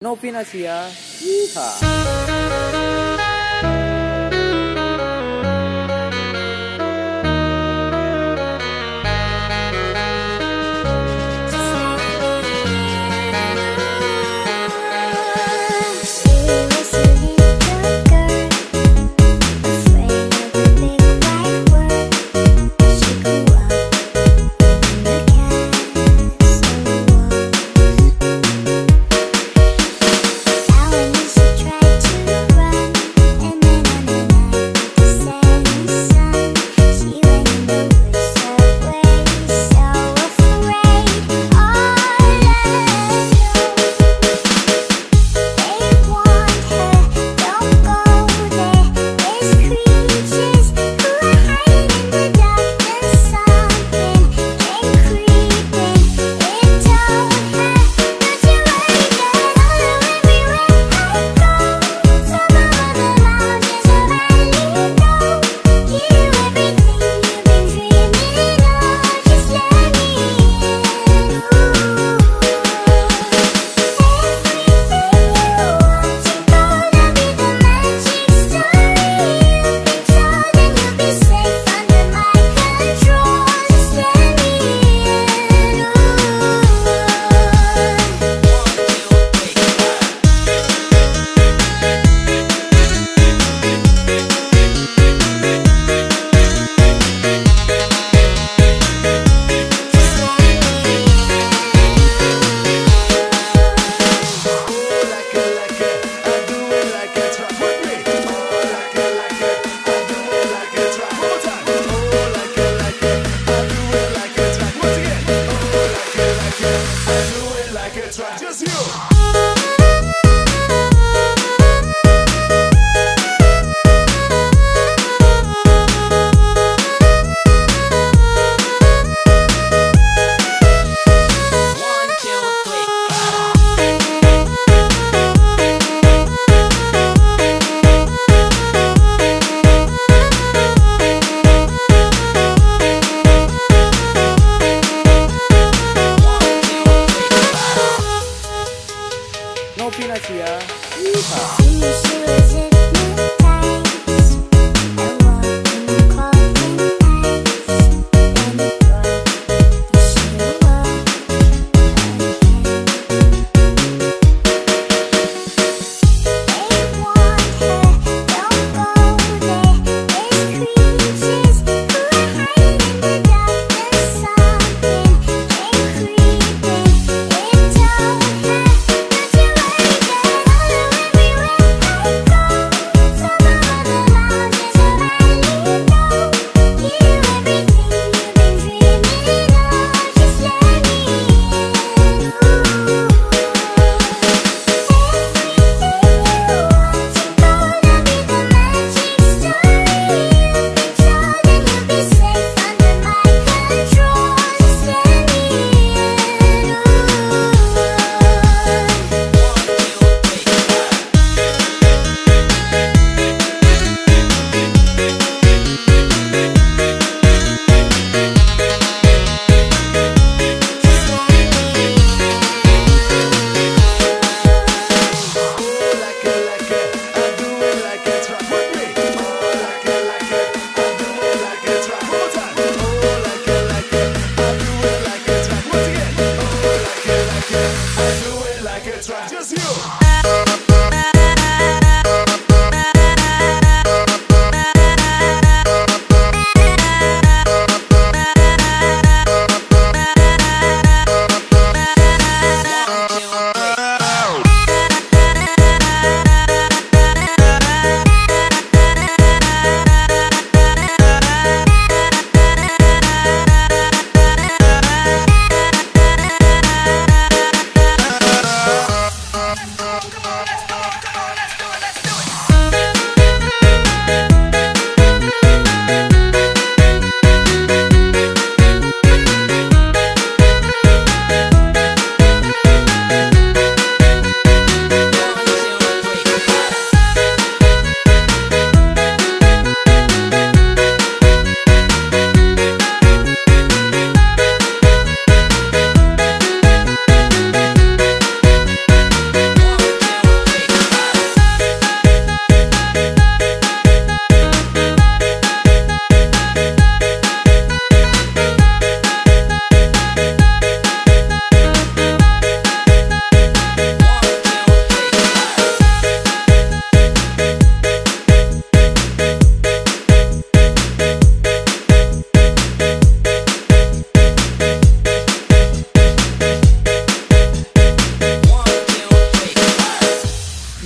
Novina Sia. Ah. Yeehaw.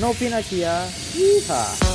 No Pinasia. Yeehaw.